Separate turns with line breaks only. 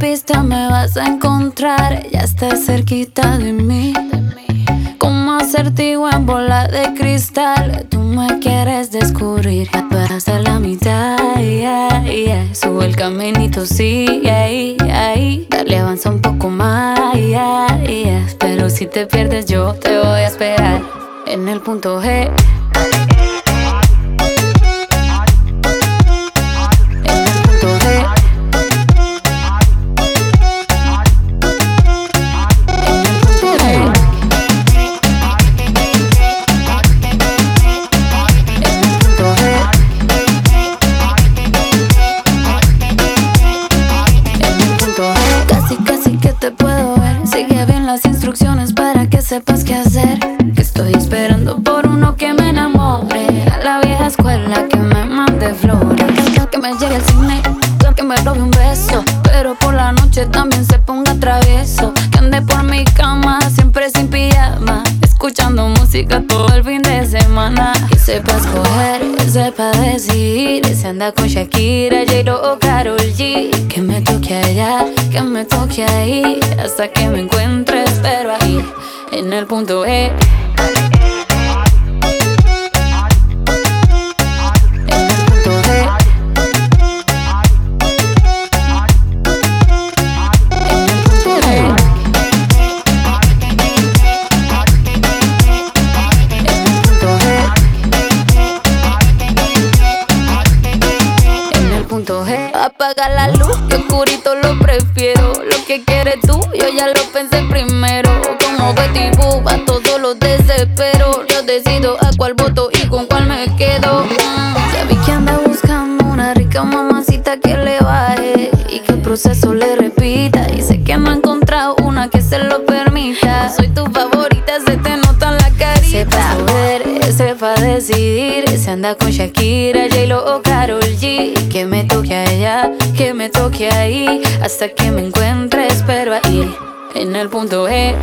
Pista, me vas a encontrar. Ya estás cerquita de mí. Como acertijo en bola de cristal. Tú me quieres descubrir. Hasta la mitad. Sube el caminito, sí, ahí. Dale, avanza un poco más. Pero si te pierdes, yo te voy a esperar en el punto G. que me mande flores. Que me llegue al cine, que me robe un beso. Pero por la noche también se ponga travieso. Que ande por mi cama, siempre sin pijama. Escuchando música todo el fin de semana. Que sepa escoger, que sepa decidir. Se anda con Shakira, J-Lo o Karol G. Que me toque allá, que me toque ahí. Hasta que me encuentre, espero ahí en el punto E. Apaga la luz, que oscurito lo prefiero. Lo que quieres tú, yo ya lo pensé primero. Como Betty Boop, a todos los desespero. Yo decido a cuál voto y con cuál me quedo. Ya vi que anda buscando una rica mamacita que le baje y que el proceso le decidir. Se anda con Shakira, J-Lo o Karol G. Que me toque allá, que me toque ahí. Hasta que me encuentre, espero ahí en el punto E.